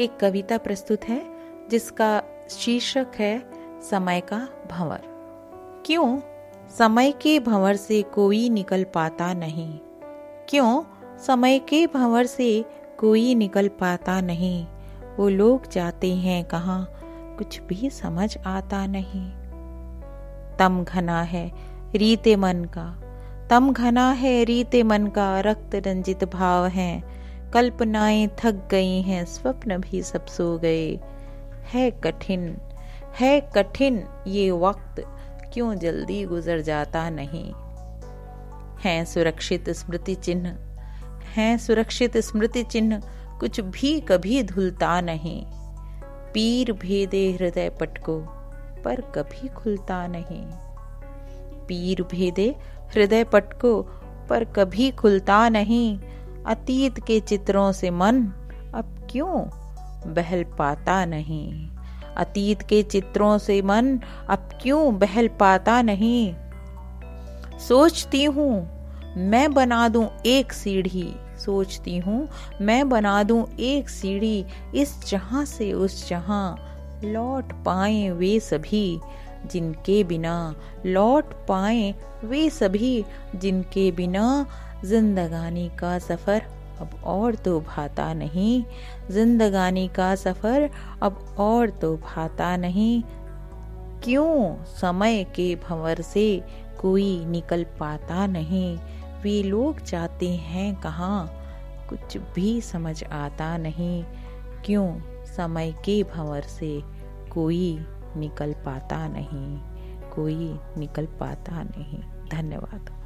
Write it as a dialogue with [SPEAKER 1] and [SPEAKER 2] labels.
[SPEAKER 1] एक कविता प्रस्तुत है, जिसका शीर्षक है समय का भंवर। क्यों समय के भंवर से कोई निकल पाता नहीं? क्यों समय के भंवर से कोई निकल पाता नहीं? वो लोग जाते हैं कहाँ, कुछ भी समझ आता नहीं। तम घना है रीते मन का, तम घना है रीते मन का रक्त रंजित भाव है। कल्पनाएँ थक गई हैं, स्वप्न भी सब सो गए। है कठिन है कठिन ये वक्त, क्यों जल्दी गुजर जाता नहीं? है सुरक्षित स्मृति चिन्ह, है सुरक्षित स्मृति चिन्ह, कुछ भी कभी धुलता नहीं। पीर भेदे हृदय पटको, पर कभी खुलता नहीं। पीर भेदे हृदय पटको, पर कभी खुलता नहीं। अतीत के चित्रों से मन अब क्यों बहल पाता नहीं? अतीत के चित्रों से मन अब क्यों बहल पाता नहीं? सोचती हूँ, मैं बना दूँ एक सीढ़ी। सोचती हूँ, मैं बना दूँ एक सीढ़ी। इस जहाँ से उस जहाँ लौट पाए वे सभी। जिनके बिना लौट पाए वे सभी, जिनके बिना जिंदगानी का सफ़र अब और तो भाता नहीं। जिंदगानी का सफ़र अब और तो भाता नहीं। क्यों समय के भंवर से कोई निकल पाता नहीं? वे लोग जाते हैं कहाँ? कुछ भी समझ आता नहीं। क्यों समय के भंवर से कोई निकल पाता नहीं कोई निकल पाता नहीं। धन्यवाद।